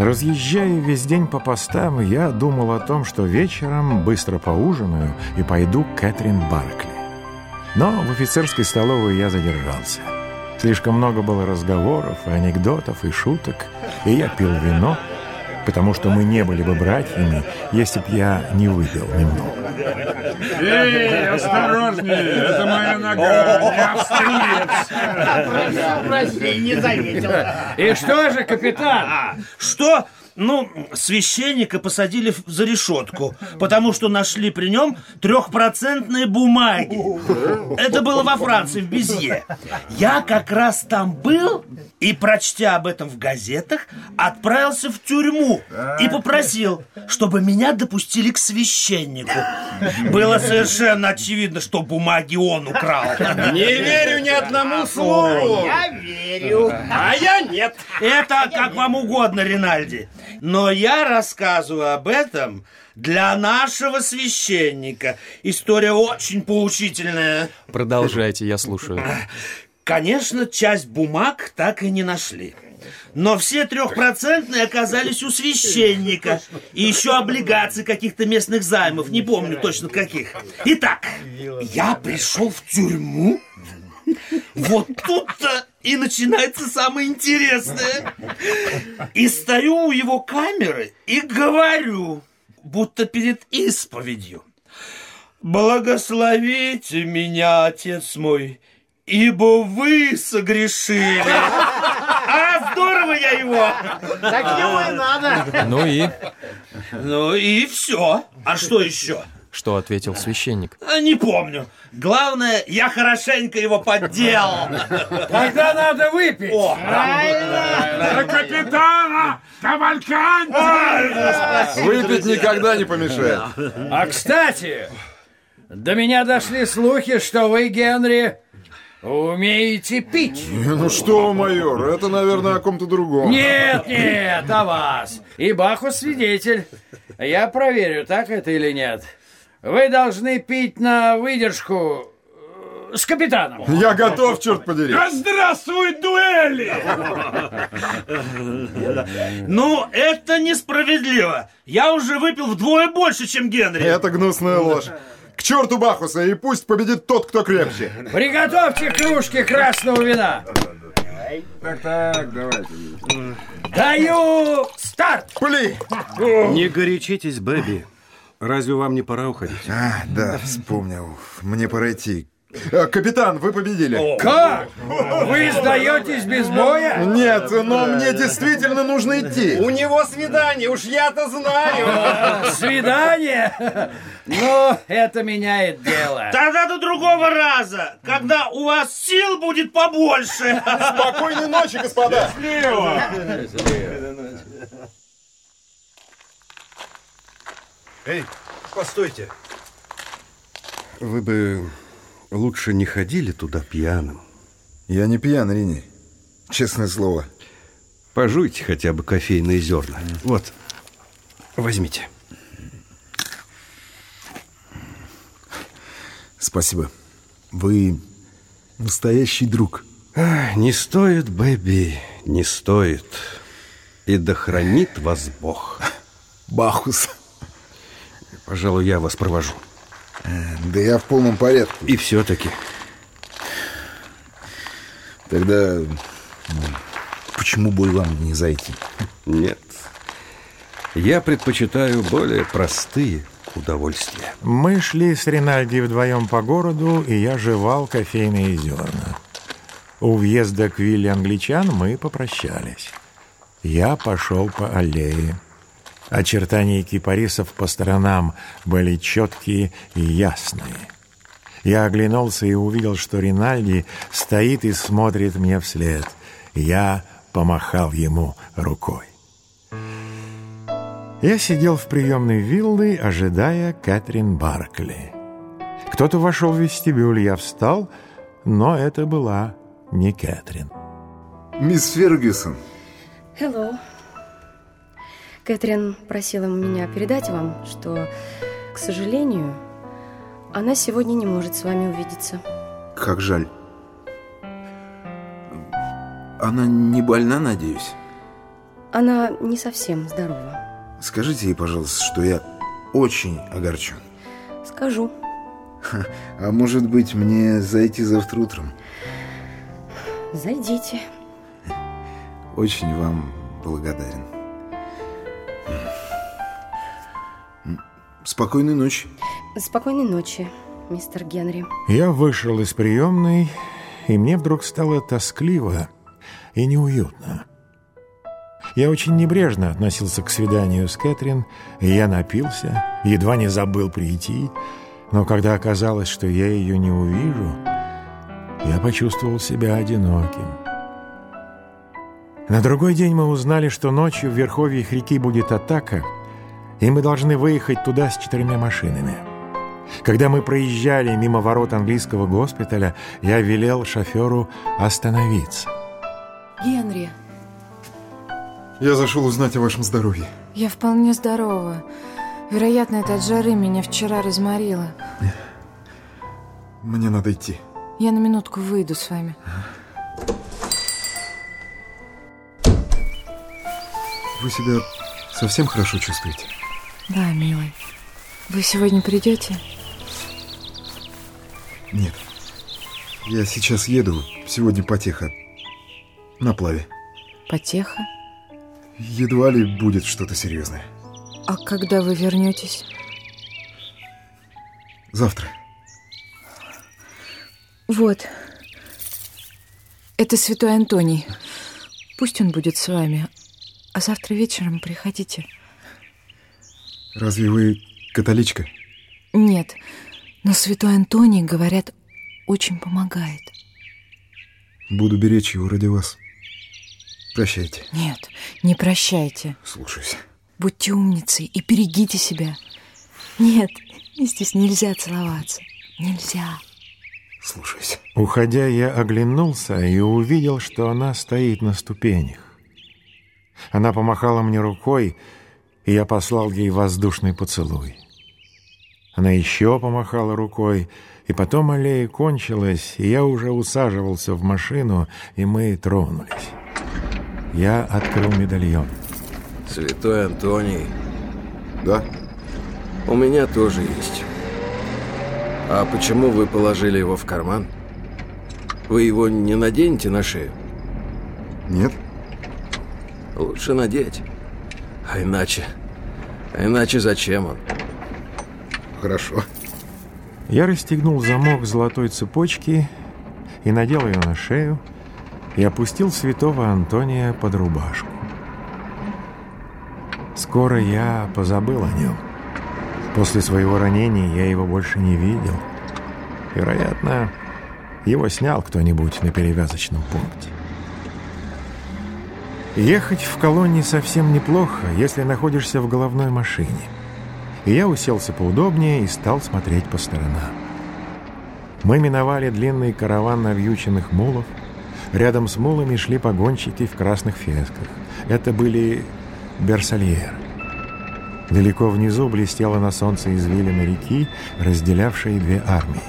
Разъезжая весь день по постам, я думал о том, что вечером быстро поужинаю и пойду к Кэтрин Баркли. Но в офицерской столовой я задержался. Слишком много было разговоров, анекдотов и шуток, и я пил вино, потому что мы не были бы братьями, если б я не выпил немного. Эй, осторожнее, это моя нога, не австриец. Прости, не заметил. И что же, капитан? Что? Ну, священника посадили за решетку, потому что нашли при нем трехпроцентные бумаги. Это было во Франции, в Безье. Я как раз там был и, прочтя об этом в газетах, отправился в тюрьму и попросил, чтобы меня допустили к священнику. Было совершенно очевидно, что бумаги он украл. Не верю ни одному слову. Я верю. А я нет. Это как вам угодно, Ринальди. Но я рассказываю об этом для нашего священника. История очень поучительная. Продолжайте, я слушаю. Конечно, часть бумаг так и не нашли. Но все трехпроцентные оказались у священника. И еще облигации каких-то местных займов. Не помню точно каких. Итак, я пришел в тюрьму. Вот тут-то и начинается самое интересное. И стою у его камеры и говорю, будто перед исповедью. Благословите меня, отец мой, ибо вы согрешили. А, здорово я его! Так ему и надо. Ну и Ну и все. А что еще? Что ответил священник? А, Не помню. Главное, я хорошенько его подделал. Тогда надо выпить. За капитана Кавальканти! Выпить никогда не помешает. А кстати, до меня дошли слухи, что вы, Генри, умеете пить. Ну что, майор, это, наверное, о ком-то другом. Нет, нет, о вас. И Баху свидетель. Я проверю, так это или нет. Вы должны пить на выдержку э, с капитаном. Я готов, черт подери. Да здравствуй, дуэли! Ну, это несправедливо. Я уже выпил вдвое больше, чем Генри. Это гнусная ложь. К черту Бахуса, и пусть победит тот, кто крепче. Приготовьте кружки красного вина. Так, так, давайте. Даю старт. Пли! Не горячитесь, Бэби. Разве вам не пора уходить? А, да, вспомнил. Мне пора идти. А, Капитан, вы победили. Как? Вы сдаетесь без боя? Нет, но мне действительно нужно идти. У него свидание, уж я-то знаю. Свидание? Ну, это меняет дело. Тогда до другого раза, когда у вас сил будет побольше. Спокойной ночи, господа. Эй, постойте. Вы бы лучше не ходили туда пьяным. Я не пьян, Рини. Честное слово. Пожуйте хотя бы кофейные зерна. Вот, возьмите. Спасибо. Вы настоящий друг. Ах, Не стоит, Бэби, не стоит. И да хранит вас Бог. Бахус. Пожалуй, я вас провожу. Да я в полном порядке. И все-таки. Тогда м, почему бы вам не зайти? Нет. Я предпочитаю более простые удовольствия. Мы шли с Ринальди вдвоем по городу, и я жевал кофейные зерна. У въезда к вилле англичан мы попрощались. Я пошел по аллее. Очертания кипарисов по сторонам были четкие и ясные. Я оглянулся и увидел, что Ринальди стоит и смотрит мне вслед. Я помахал ему рукой. Я сидел в приемной виллы, ожидая Кэтрин Баркли. Кто-то вошел в вестибюль, я встал, но это была не Кэтрин. Мисс Фергюсон. Hello. Кэтрин просила меня передать вам, что, к сожалению, она сегодня не может с вами увидеться. Как жаль. Она не больна, надеюсь? Она не совсем здорова. Скажите ей, пожалуйста, что я очень огорчен. Скажу. А может быть, мне зайти завтра утром? Зайдите. Очень вам благодарен. Спокойной ночи. Спокойной ночи, мистер Генри. Я вышел из приемной, и мне вдруг стало тоскливо и неуютно. Я очень небрежно относился к свиданию с Кэтрин, и я напился, едва не забыл прийти, но когда оказалось, что я ее не увижу, я почувствовал себя одиноким. На другой день мы узнали, что ночью в верховьях реки будет атака, и мы должны выехать туда с четырьмя машинами. Когда мы проезжали мимо ворот английского госпиталя, я велел шоферу остановиться. Генри, Я зашел узнать о вашем здоровье. я вполне здорова. Вероятно, это от жары меня вчера разморило. Мне надо идти. Я на минутку выйду с вами. Вы себя совсем хорошо чувствуете? Да, милый. Вы сегодня придете? Нет. Я сейчас еду. Сегодня потеха. На плаве. Потеха? Едва ли будет что-то серьезное. А когда вы вернетесь? Завтра. Вот. Это святой Антоний. Пусть он будет с вами. А завтра вечером приходите. Разве вы католичка? Нет, но святой Антоний, говорят, очень помогает. Буду беречь его ради вас. Прощайте. Нет, не прощайте. Слушаюсь. Будьте умницей и берегите себя. Нет, здесь нельзя целоваться. Нельзя. Слушаюсь. Уходя, я оглянулся и увидел, что она стоит на ступенях. Она помахала мне рукой, и я послал ей воздушный поцелуй. Она еще помахала рукой, и потом аллея кончилась, и я уже усаживался в машину, и мы тронулись. Я открыл медальон. Святой Антоний. Да? У меня тоже есть. А почему вы положили его в карман? Вы его не наденете на шею? Нет. Лучше надеть. А иначе... А иначе зачем он? Хорошо. Я расстегнул замок золотой цепочки и надел ее на шею, и опустил святого Антония под рубашку. Скоро я позабыл о нем. После своего ранения я его больше не видел. Вероятно, его снял кто-нибудь на перевязочном пункте. Ехать в колонне совсем неплохо, если находишься в головной машине. И я уселся поудобнее и стал смотреть по сторонам. Мы миновали длинный караван навьюченных мулов. Рядом с мулами шли погонщики в красных фесках. Это были берсальеры. Далеко внизу блестела на солнце извилина реки, разделявшие две армии.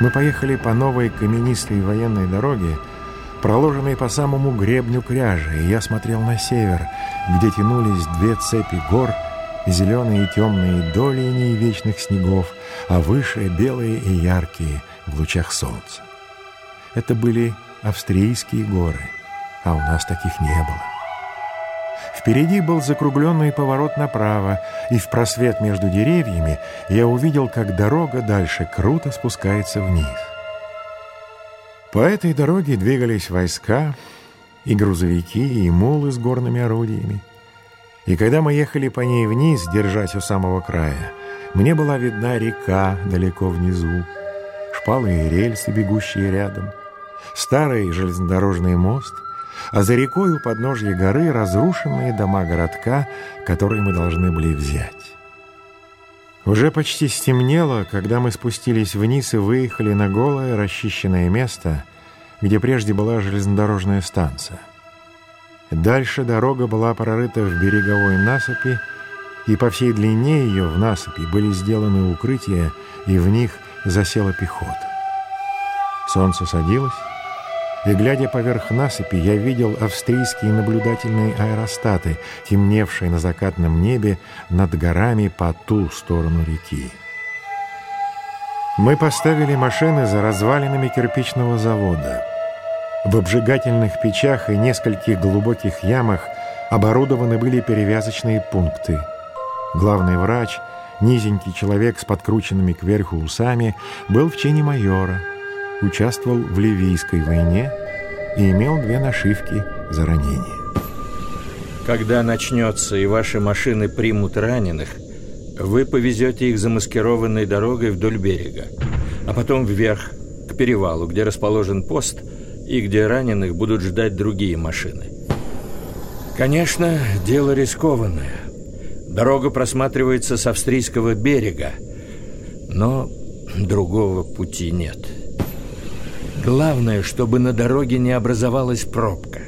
Мы поехали по новой каменистой военной дороге, проложенной по самому гребню кряжи, и я смотрел на север, где тянулись две цепи гор, зеленые и темные до линии вечных снегов, а выше белые и яркие в лучах солнца. Это были австрийские горы, а у нас таких не было. Впереди был закругленный поворот направо, и в просвет между деревьями я увидел, как дорога дальше круто спускается вниз. По этой дороге двигались войска, и грузовики, и мулы с горными орудиями. И когда мы ехали по ней вниз, держась у самого края, мне была видна река далеко внизу, шпалы и рельсы, бегущие рядом, старый железнодорожный мост, а за рекой у подножья горы разрушенные дома городка, которые мы должны были взять. Уже почти стемнело, когда мы спустились вниз и выехали на голое расчищенное место, где прежде была железнодорожная станция. Дальше дорога была прорыта в береговой насыпи, и по всей длине ее в насыпи были сделаны укрытия, и в них засела пехота. Солнце садилось, и, глядя поверх насыпи, я видел австрийские наблюдательные аэростаты, темневшие на закатном небе над горами по ту сторону реки. Мы поставили машины за развалинами кирпичного завода. В обжигательных печах и нескольких глубоких ямах оборудованы были перевязочные пункты. Главный врач, низенький человек с подкрученными кверху усами, был в чине майора, участвовал в Ливийской войне и имел две нашивки за ранение. Когда начнется и ваши машины примут раненых, вы повезете их замаскированной дорогой вдоль берега, а потом вверх, к перевалу, где расположен пост и где раненых будут ждать другие машины. Конечно, дело рискованное. Дорога просматривается с австрийского берега, но другого пути нет. Главное, чтобы на дороге не образовалась пробка.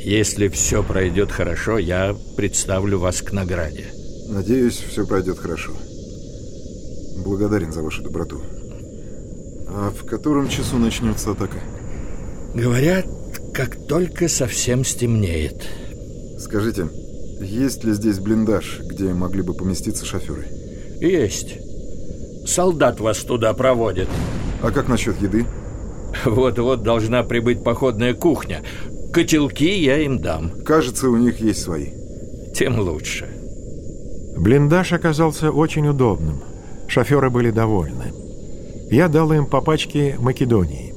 Если все пройдет хорошо, я представлю вас к награде. Надеюсь, все пройдет хорошо. Благодарен за вашу доброту. А в котором часу начнется атака? Говорят, как только совсем стемнеет. Скажите, есть ли здесь блиндаж, где могли бы поместиться шоферы? Есть. Солдат вас туда проводит. А как насчет еды? Вот-вот должна прибыть походная кухня. Котелки я им дам. Кажется, у них есть свои. Тем лучше. Блиндаж оказался очень удобным. Шоферы были довольны. Я дал им по пачке Македонии.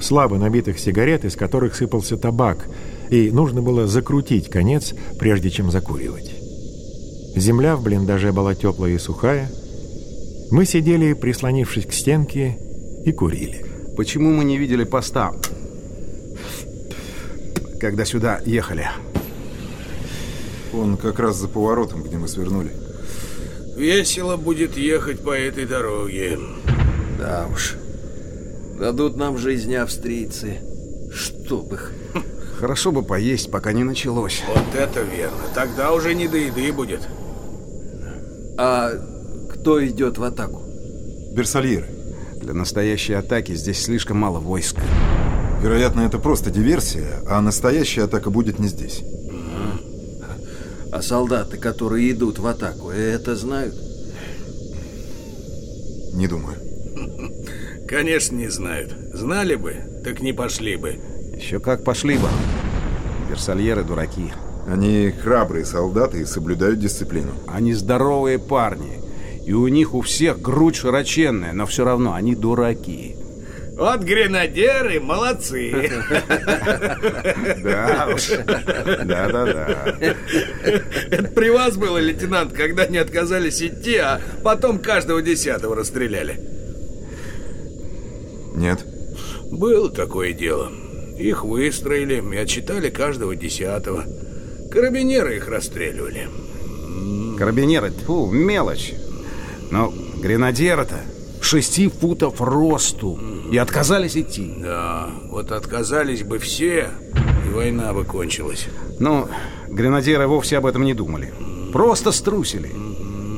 Слабо набитых сигарет, из которых сыпался табак, и нужно было закрутить конец, прежде чем закуривать. Земля в блиндаже была теплая и сухая. Мы сидели, прислонившись к стенке, и курили. Почему мы не видели поста, когда сюда ехали? Он как раз за поворотом, где мы свернули. Весело будет ехать по этой дороге. Да уж. Дадут нам жизни австрийцы. Чтоб их. Хорошо бы поесть, пока не началось. Вот это верно. Тогда уже не до еды будет. А кто идет в атаку? Берсальеры. Для настоящей атаки здесь слишком мало войск. Вероятно, это просто диверсия, а настоящая атака будет не здесь. А солдаты, которые идут в атаку, это знают? Не думаю. Конечно, не знают. Знали бы, так не пошли бы. Еще как пошли бы. Версальеры дураки. Они храбрые солдаты и соблюдают дисциплину. Они здоровые парни. И у них у всех грудь широченная, но все равно они дураки. Вот гренадеры молодцы. Да уж. Да-да-да. Это при вас было, лейтенант, когда не отказались идти, а потом каждого десятого расстреляли? Нет. Было такое дело. Их выстроили и отчитали каждого десятого. Карабинеры их расстреливали. Карабинеры, фу, мелочь. Но гренадеры-то шести футов росту и отказались идти. Да, вот отказались бы все, и война бы кончилась. Ну, гренадеры вовсе об этом не думали. Просто струсили.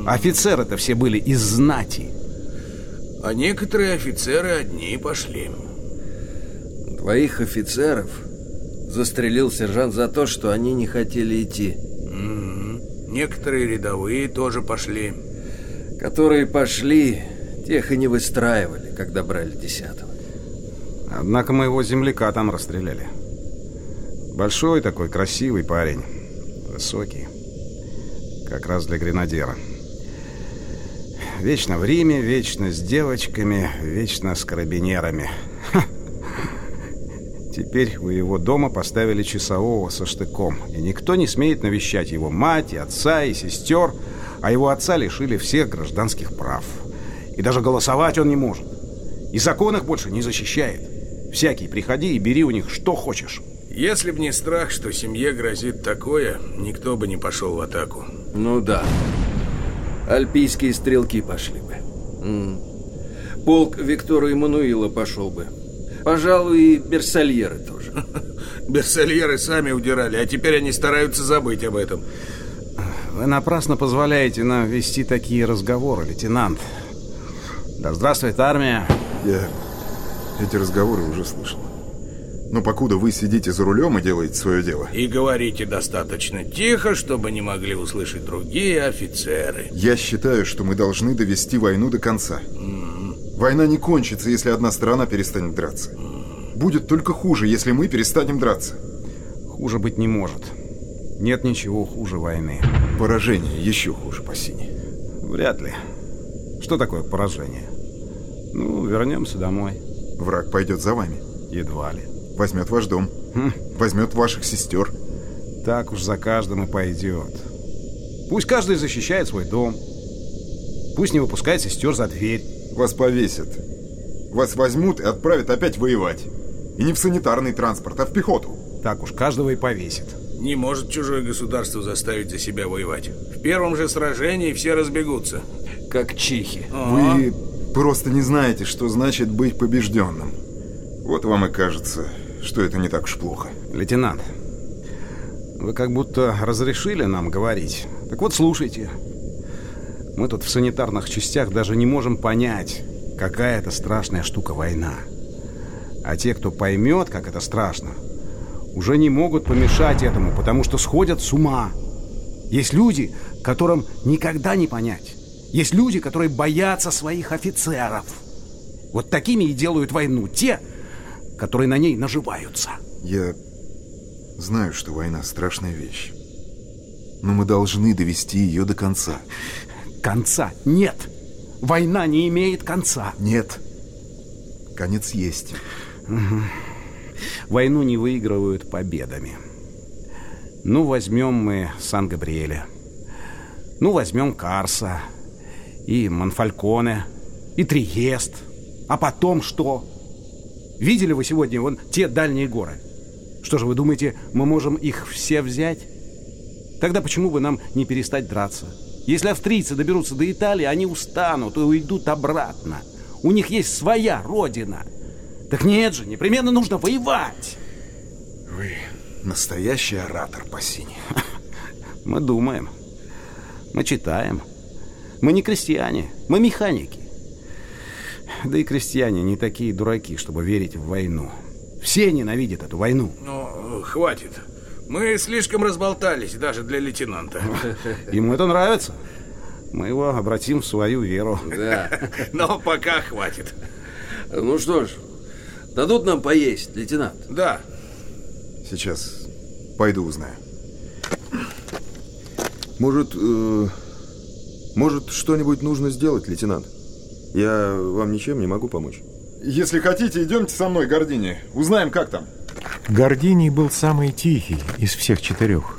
Офицеры-то все были из знати. А некоторые офицеры одни пошли. Двоих офицеров застрелил сержант за то, что они не хотели идти. Угу. Некоторые рядовые тоже пошли. Которые пошли, тех и не выстраивали, когда брали десятого. Однако моего земляка там расстреляли. Большой такой, красивый парень. Высокий. Как раз для гренадера. Вечно в Риме, вечно с девочками, вечно с карабинерами. Теперь у его дома поставили часового со штыком, и никто не смеет навещать его мать, и отца, и сестер, а его отца лишили всех гражданских прав. И даже голосовать он не может. И закон их больше не защищает. Всякий, приходи и бери у них что хочешь. Если б не страх, что семье грозит такое, никто бы не пошел в атаку. Ну да. Альпийские стрелки пошли бы. М. Полк Виктора Эммануила пошел бы. Пожалуй, и берсальеры тоже. Берсальеры сами удирали, а теперь они стараются забыть об этом. Вы напрасно позволяете нам вести такие разговоры, лейтенант. Да здравствует армия. Я эти разговоры уже слышал. Но покуда вы сидите за рулем и делаете свое дело, И говорите достаточно тихо, чтобы не могли услышать другие офицеры. я считаю, что мы должны довести войну до конца. Война не кончится, если одна сторона перестанет драться. Будет только хуже, если мы перестанем драться. Хуже быть не может. Нет ничего хуже войны. Поражение еще хуже, Пассини. Вряд ли. Что такое поражение? Ну, вернемся домой. Враг пойдет за вами. Едва ли. Возьмет ваш дом. Возьмет ваших сестер. Так уж за каждым и пойдет. Пусть каждый защищает свой дом. Пусть не выпускает сестер за дверь. Вас повесят. Вас возьмут и отправят опять воевать. И не в санитарный транспорт, а в пехоту. Так уж каждого и повесит. Не может чужое государство заставить за себя воевать. В первом же сражении все разбегутся. Как чихи. Вы просто не знаете, что значит быть побежденным. Вот вам и кажется, что это не так уж плохо. Лейтенант, вы как будто разрешили нам говорить. Так вот, слушайте. Мы тут в санитарных частях даже не можем понять, какая это страшная штука война. А те, кто поймет, как это страшно, уже не могут помешать этому, потому что сходят с ума. Есть люди, которым никогда не понять. Есть люди, которые боятся своих офицеров. Вот такими и делают войну те, которые на ней наживаются. Я знаю, что война страшная вещь. Но мы должны довести ее до конца. Конца нет. Война не имеет конца. Нет. Конец есть. Угу. Войну не выигрывают победами. Ну, возьмем мы Сан-Габриэля. Ну, возьмем Карса. И Монфальконе. И Триест. А потом что? Видели вы сегодня вон те дальние горы? Что же, вы думаете, мы можем их все взять? Тогда почему бы нам не перестать драться? Если австрийцы доберутся до Италии, они устанут и уйдут обратно. У них есть своя родина. Так нет же, непременно нужно воевать. Вы настоящий оратор, Пассини. Мы думаем. Мы читаем. Мы не крестьяне, мы механики. Да и крестьяне не такие дураки, чтобы верить в войну. Все ненавидят эту войну. Ну, хватит. Мы слишком разболтались, даже для лейтенанта. Ему это нравится. Мы его обратим в свою веру. Да. Но пока хватит. Ну что ж, дадут нам поесть, лейтенант? Да. Сейчас пойду узнаю. Может, э, может что-нибудь нужно сделать, лейтенант? Я вам ничем не могу помочь. Если хотите, идемте со мной, Гордини. Узнаем, как там. Гординий был самый тихий из всех четырех.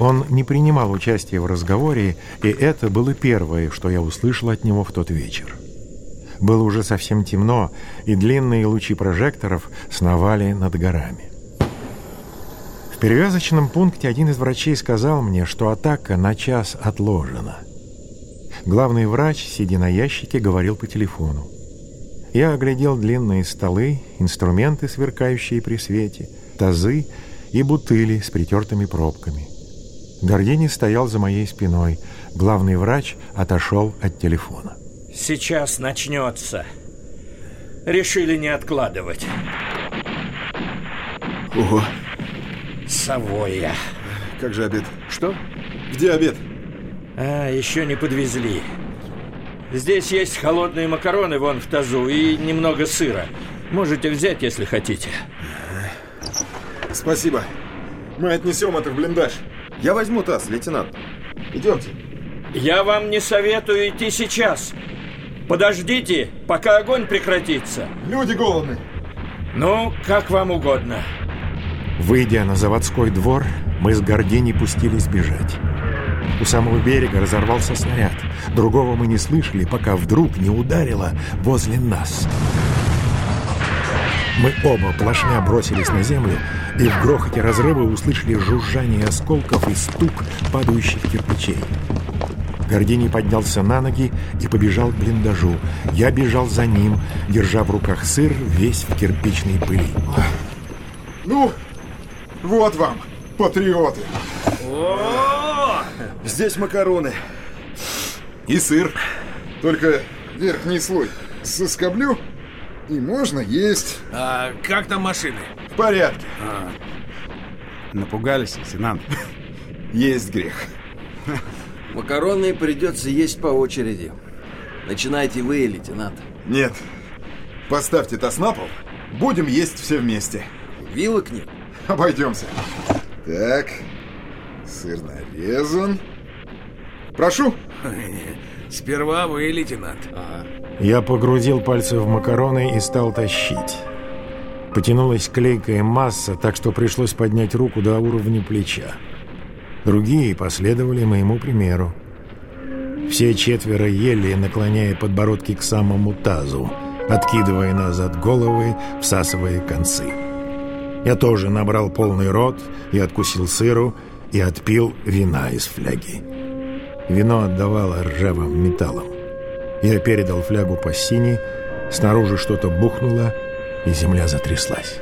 Он не принимал участия в разговоре, и это было первое, что я услышал от него в тот вечер. Было уже совсем темно, и длинные лучи прожекторов сновали над горами. В перевязочном пункте один из врачей сказал мне, что атака на час отложена. Главный врач, сидя на ящике, говорил по телефону. Я оглядел длинные столы, инструменты, сверкающие при свете, тазы и бутыли с притертыми пробками. Гордини стоял за моей спиной. Главный врач отошел от телефона. Сейчас начнется. Решили не откладывать. Ого. Савойя. Как же обед? Что? Где обед? А, еще не подвезли. Здесь есть холодные макароны вон в тазу и немного сыра. Можете взять, если хотите. Спасибо. Мы отнесем это в блиндаж. Я возьму таз, лейтенант. Идемте. Я вам не советую идти сейчас. Подождите, пока огонь прекратится. Люди голодны. Ну, как вам угодно. Выйдя на заводской двор, мы с Гордини пустились бежать. У самого берега разорвался снаряд. Другого мы не слышали, пока вдруг не ударило возле нас. Мы оба плашмя бросились на землю, и в грохоте разрыва услышали жужжание осколков и стук падающих кирпичей. Гордини поднялся на ноги и побежал к блиндажу. Я бежал за ним, держа в руках сыр, весь в кирпичной пыли. Ну, вот вам, патриоты. О! Здесь макароны. И сыр. Только верхний слой соскоблю, И можно есть. А как там машины? В порядке. А, Напугались, лейтенант. Есть грех. Макароны придется есть по очереди. Начинайте вы, лейтенант. Нет. Поставьте таз на пол. Будем есть все вместе. Вилок нет? Обойдемся. Так. Сыр нарезан. Прошу. Сперва вы, лейтенант. Я погрузил пальцы в макароны и стал тащить. Потянулась клейкая масса, так что пришлось поднять руку до уровня плеча. Другие последовали моему примеру. Все четверо ели, наклоняя подбородки к самому тазу, откидывая назад головы, всасывая концы. Я тоже набрал полный рот и откусил сыру, и отпил вина из фляги. Вино отдавало ржавым металлом. Я передал флягу по сине, снаружи что-то бухнуло, и земля затряслась.